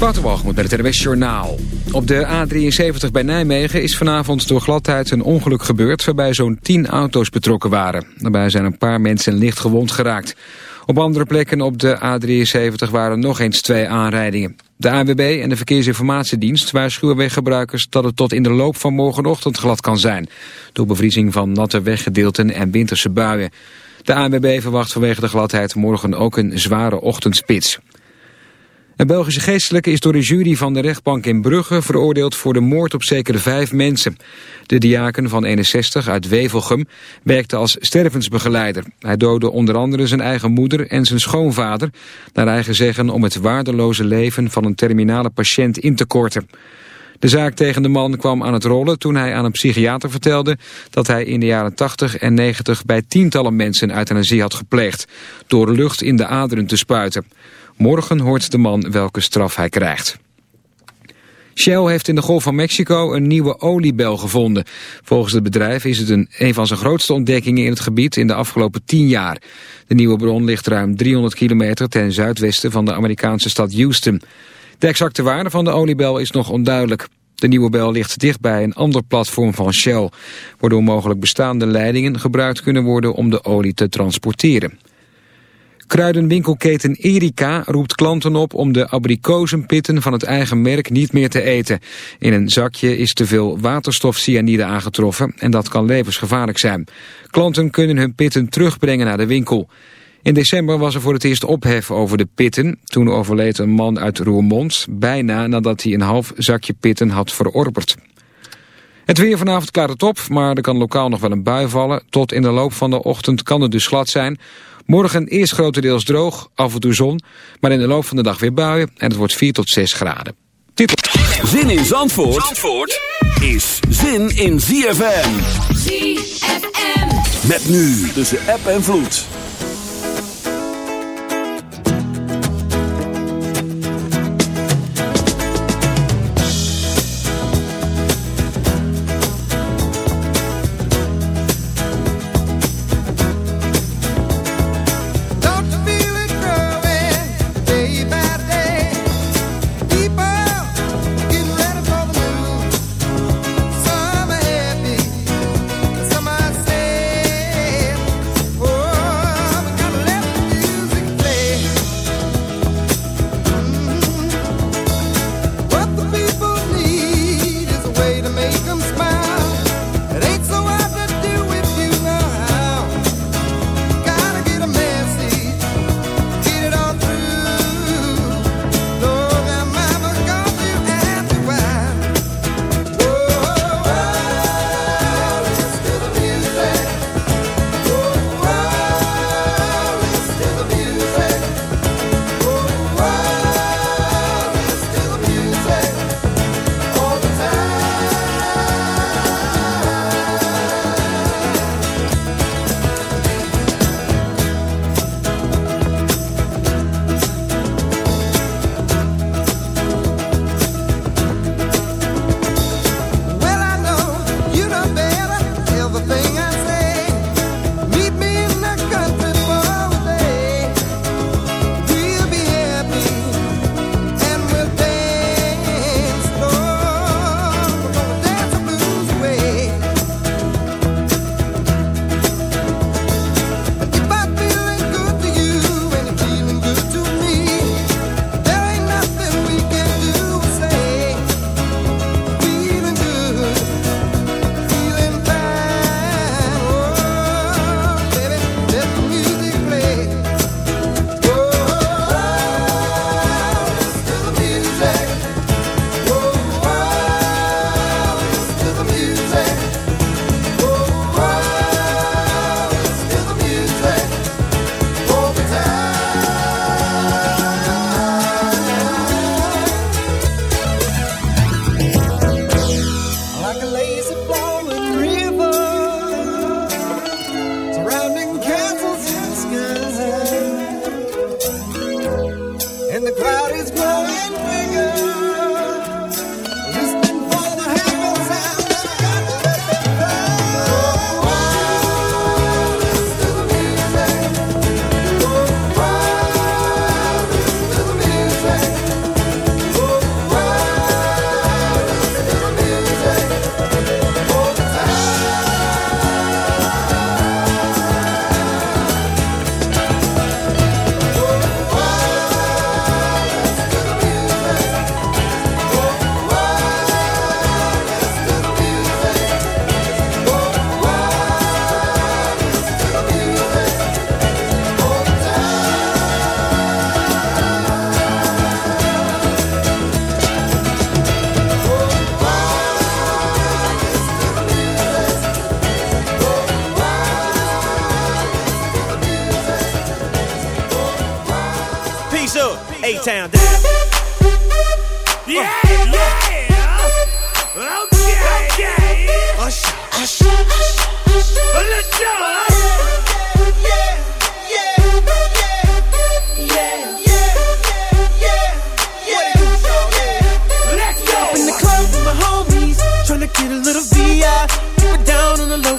Waterwalgemoed met het RWS Journaal. Op de A73 bij Nijmegen is vanavond door gladheid een ongeluk gebeurd... waarbij zo'n 10 auto's betrokken waren. Daarbij zijn een paar mensen licht gewond geraakt. Op andere plekken op de A73 waren nog eens twee aanrijdingen. De AWB en de Verkeersinformatiedienst waarschuwen weggebruikers... dat het tot in de loop van morgenochtend glad kan zijn... door bevriezing van natte weggedeelten en winterse buien. De AWB verwacht vanwege de gladheid morgen ook een zware ochtendspits. Een Belgische geestelijke is door de jury van de rechtbank in Brugge veroordeeld voor de moord op zeker vijf mensen. De diaken van 61 uit Wevelgem werkte als stervensbegeleider. Hij doodde onder andere zijn eigen moeder en zijn schoonvader, naar eigen zeggen om het waardeloze leven van een terminale patiënt in te korten. De zaak tegen de man kwam aan het rollen toen hij aan een psychiater vertelde dat hij in de jaren 80 en 90 bij tientallen mensen euthanasie had gepleegd, door lucht in de aderen te spuiten. Morgen hoort de man welke straf hij krijgt. Shell heeft in de Golf van Mexico een nieuwe oliebel gevonden. Volgens het bedrijf is het een, een van zijn grootste ontdekkingen in het gebied in de afgelopen 10 jaar. De nieuwe bron ligt ruim 300 kilometer ten zuidwesten van de Amerikaanse stad Houston. De exacte waarde van de oliebel is nog onduidelijk. De nieuwe bel ligt dicht bij een ander platform van Shell, waardoor mogelijk bestaande leidingen gebruikt kunnen worden om de olie te transporteren. Kruidenwinkelketen Erika roept klanten op om de abrikozenpitten van het eigen merk niet meer te eten. In een zakje is te veel waterstofcyanide aangetroffen en dat kan levensgevaarlijk zijn. Klanten kunnen hun pitten terugbrengen naar de winkel. In december was er voor het eerst ophef over de pitten. Toen overleed een man uit Roermond, bijna nadat hij een half zakje pitten had verorberd. Het weer vanavond klaart het op, maar er kan lokaal nog wel een bui vallen. Tot in de loop van de ochtend kan het dus glad zijn. Morgen eerst grotendeels droog, af en toe zon, maar in de loop van de dag weer buien en het wordt 4 tot 6 graden. Zin in Zandvoort, Zandvoort is zin in ZFM. ZFM. Met nu tussen app en vloed. Down. Yeah, yeah. Okay, okay. Usher, usher, usher. Let's go. Let's go. In the club with my homies, tryna get a little VI. Keep it down on the low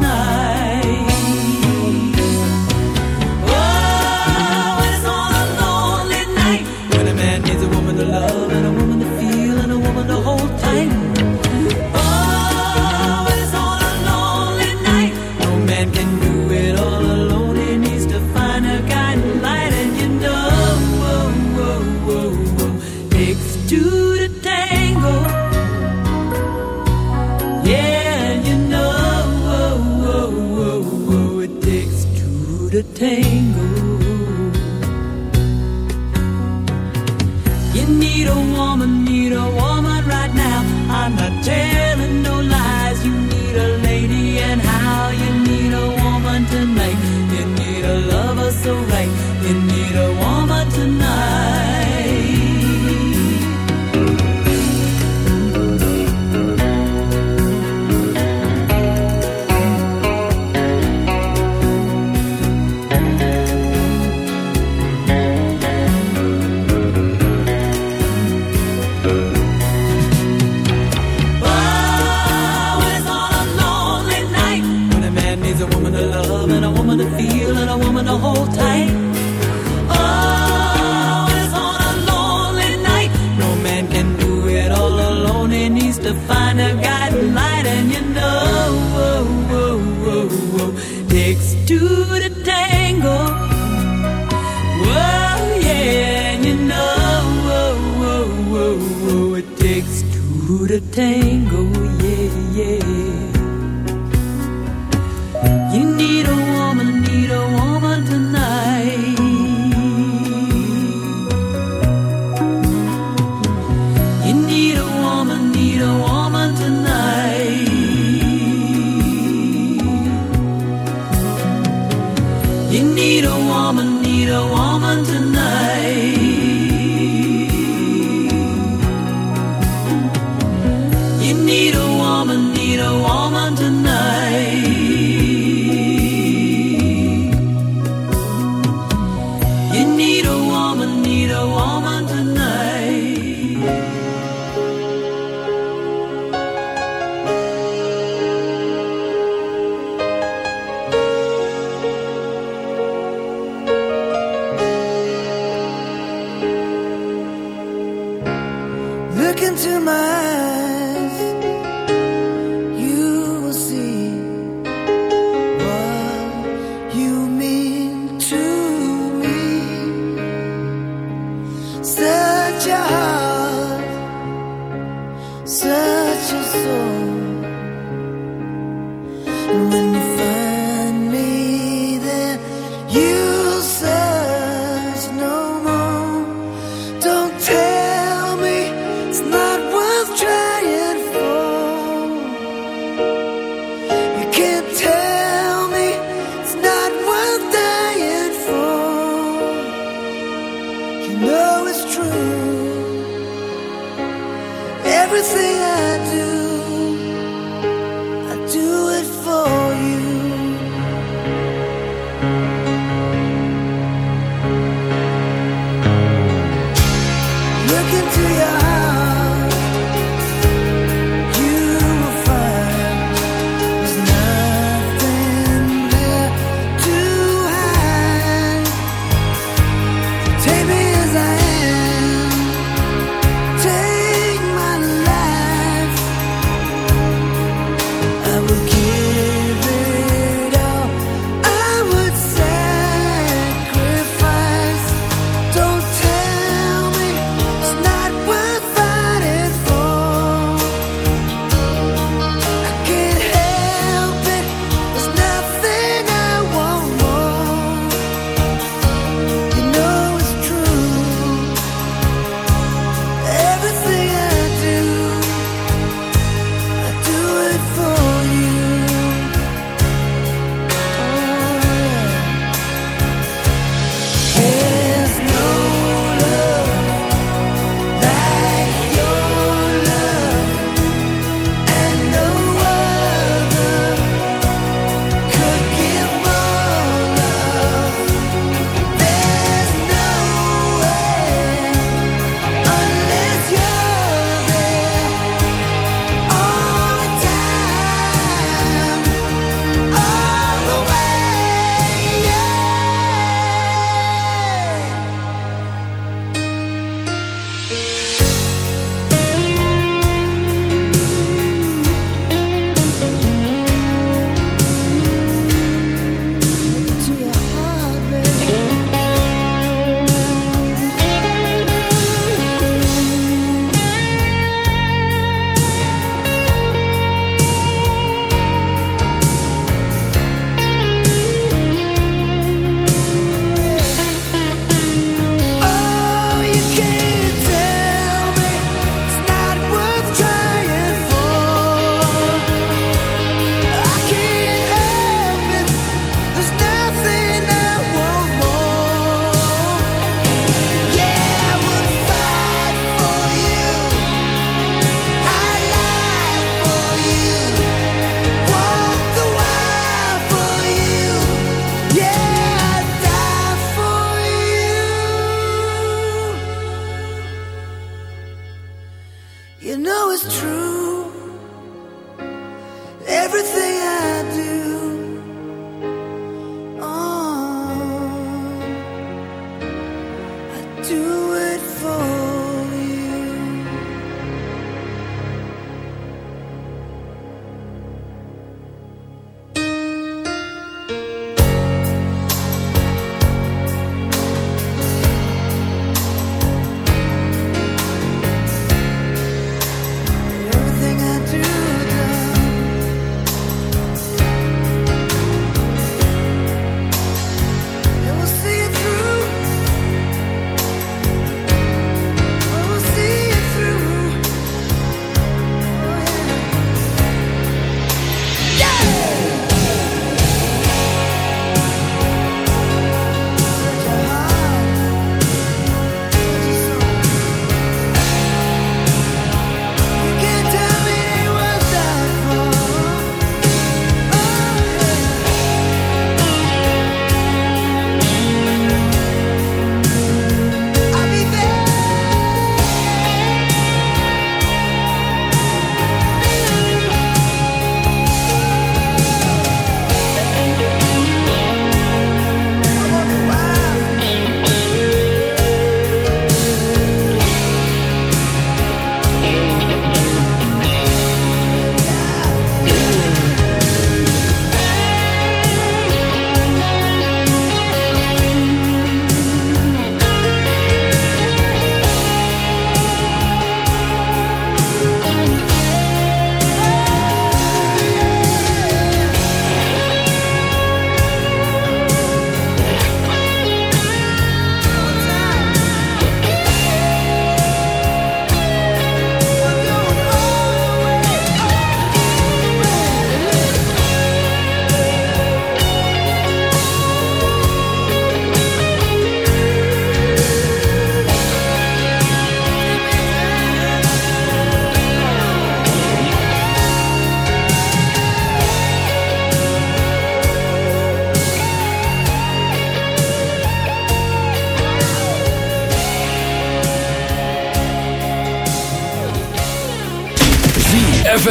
American woman need a woman right now. I'm not telling no lies. You need a lady and how you need a woman tonight. You need a lover so right. You day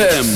ZFM.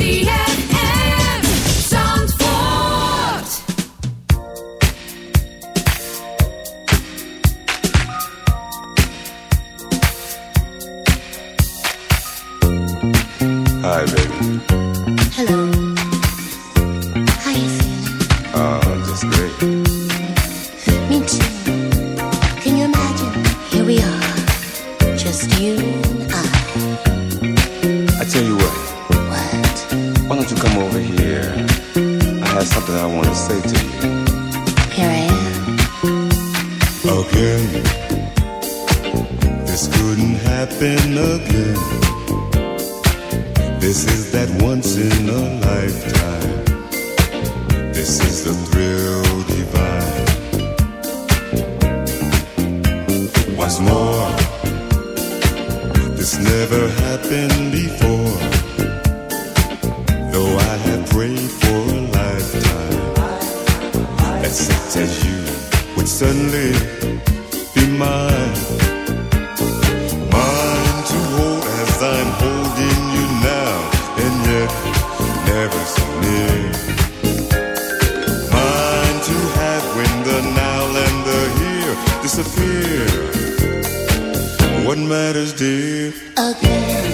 Disappear. What matters, dear? Again.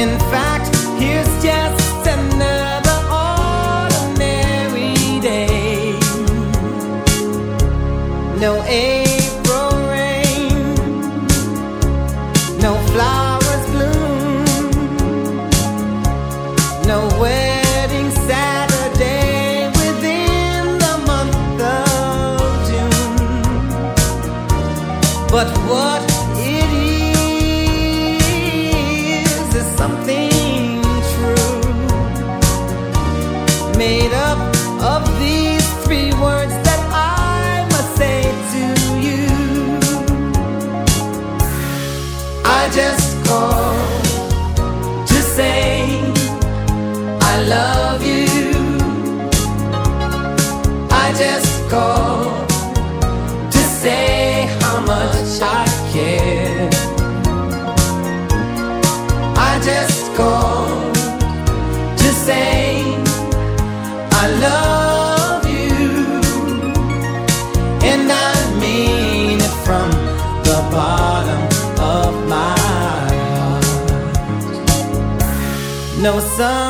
In fact, here's No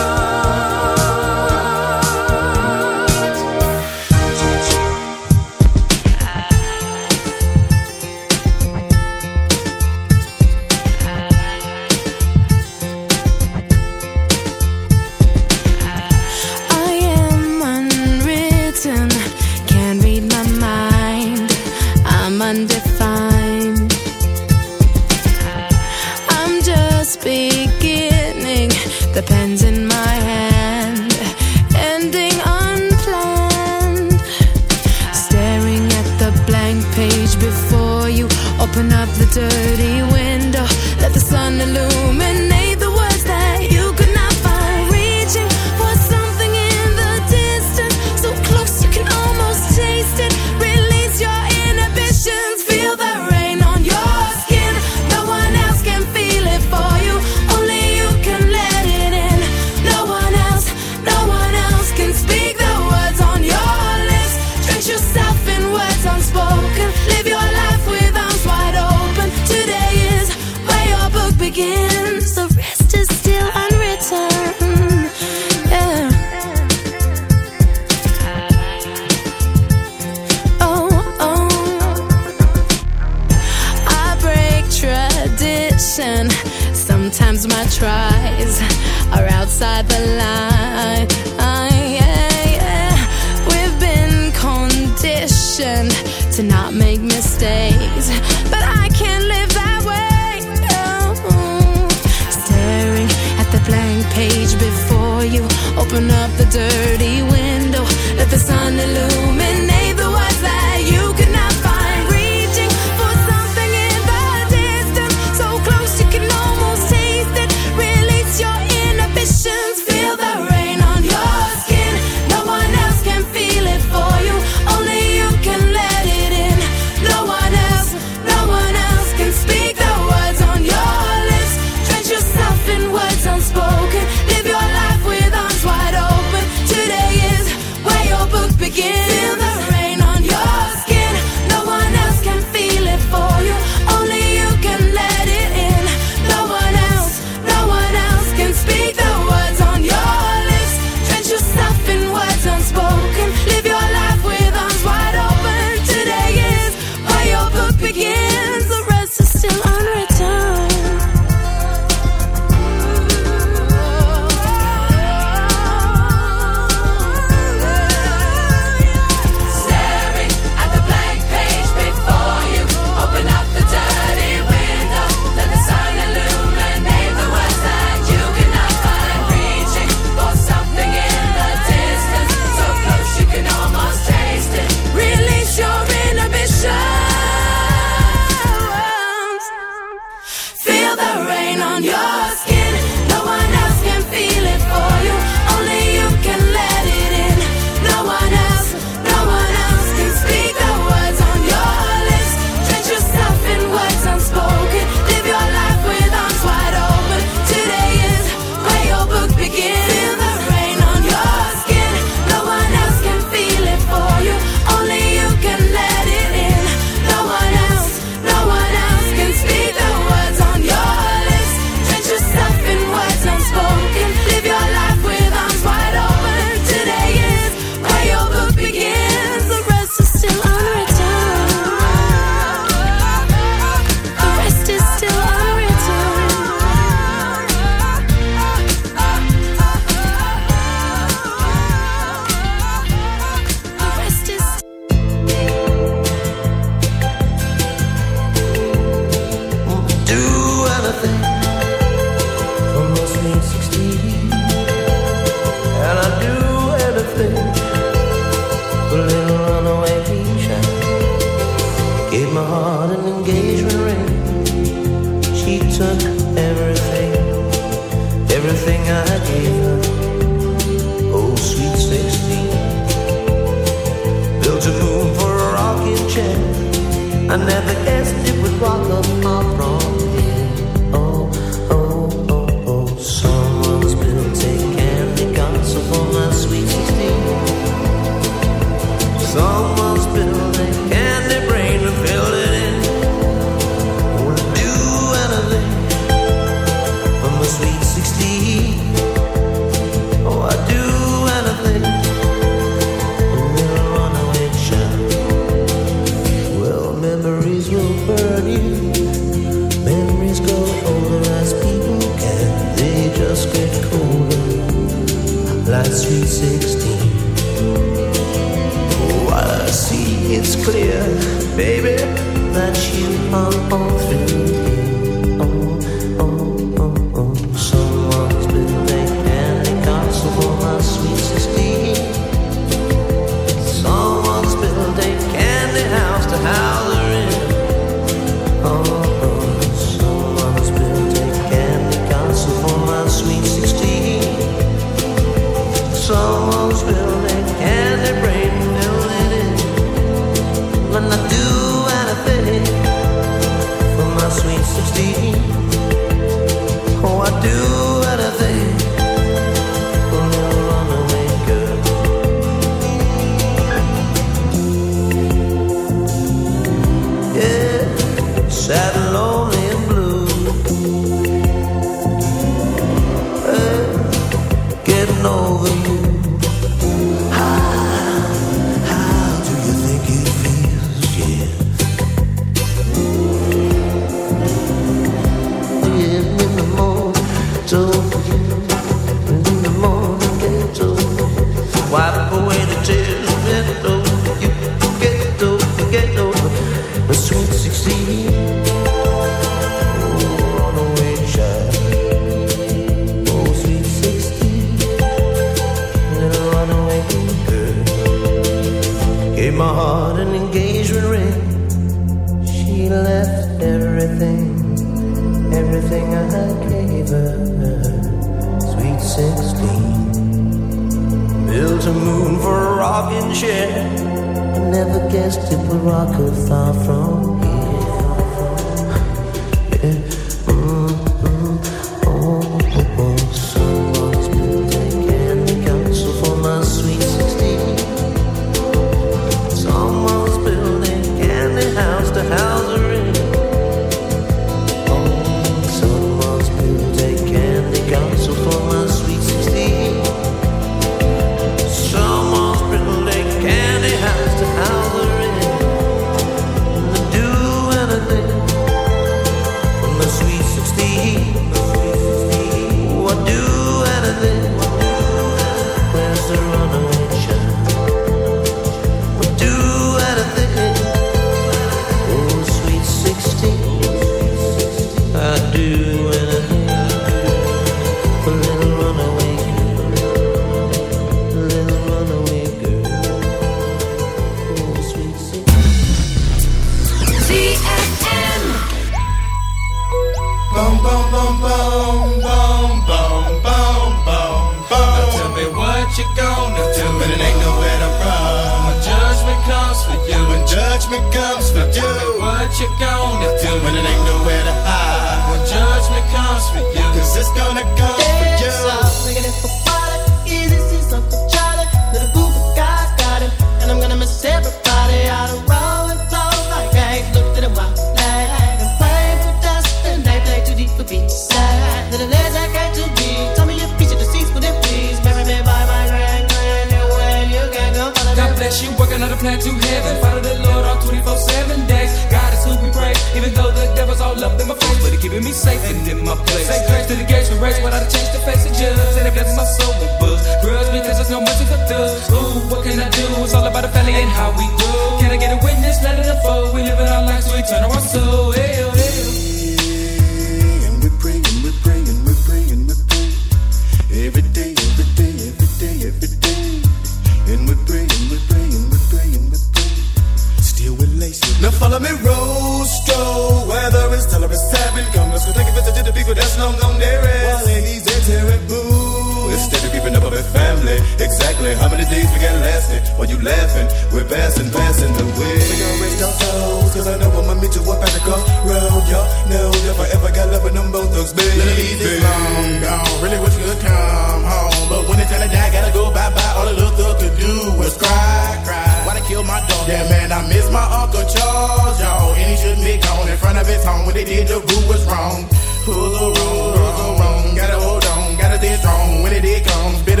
nasty. You laughing, we're passing, passing the way. Cigarette on toes, cause I know I'ma meet you up at the crossroad. Y'all know if I ever got love with them both thugs, baby. Little Eazy long gone, really wish you could come home. But when it's time to die, gotta go bye-bye. All the little thug could do was cry, cry. Why they kill my dog? Yeah, man, I miss my Uncle Charles, y'all. And he shouldn't be gone in front of his home. When they did, the boo was wrong. Pull the roll, wrong, gotta hold on, gotta stay strong. When it did comes, bitter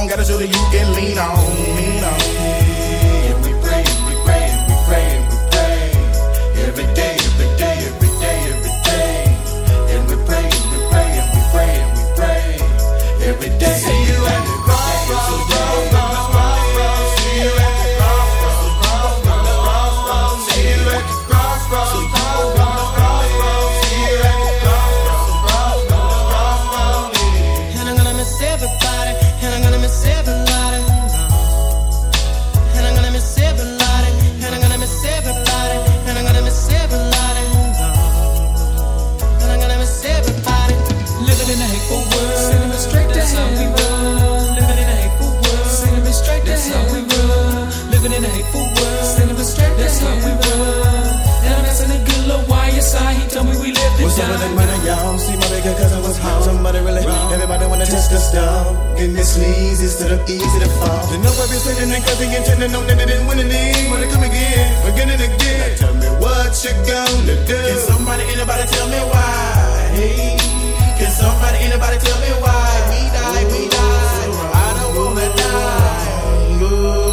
on. Got a shoulder you can lean on. Lean on. to stall and this leads instead of easy to fall. The know I've been sitting and cussing and tending on that it didn't win a. Wanna come again, again and again. Now tell me what you gonna do. Can somebody, anybody tell me why? Hey, can somebody, anybody tell me why? We die, we die. I don't wanna die. Ooh.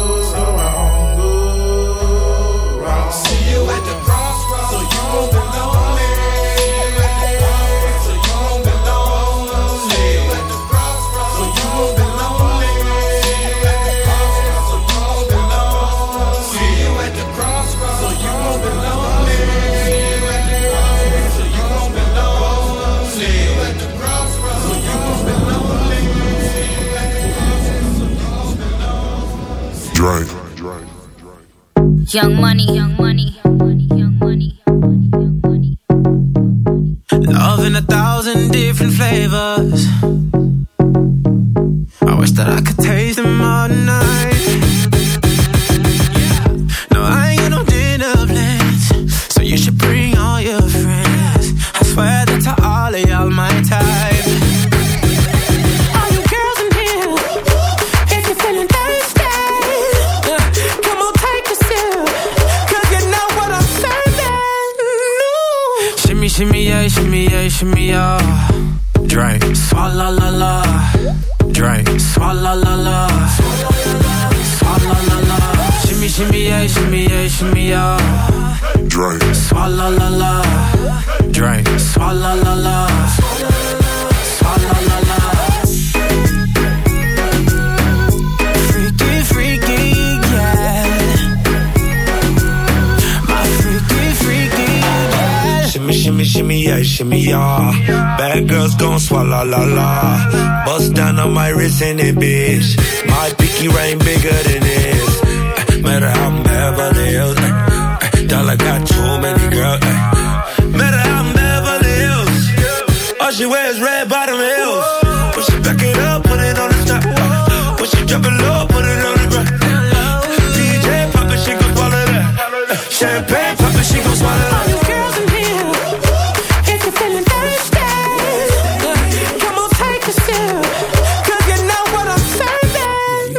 Champagne pop it, she gon' swallow that. All you girls in here, if you're feeling thirsty, come on, take a sip, 'cause you know what I'm serving.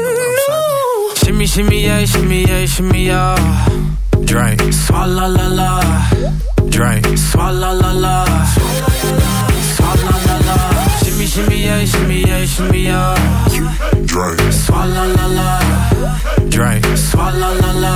Shimmy, shimmy, yeah, shimmy, yeah, shimmy, yeah. Drink, swalla la la. Drink, swalla la la. Swalla la la. Shimmy, shimmy, yeah, shimmy, yeah, shimmy, yeah. Drink, swalla la la. Drink, swalla la la.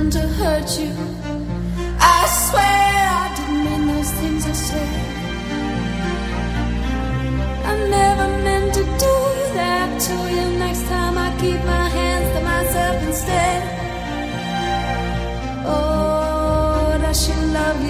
meant to hurt you. I swear I didn't mean those things I said. I never meant to do that to you. Next time I keep my hands to myself instead. Oh, does she love you?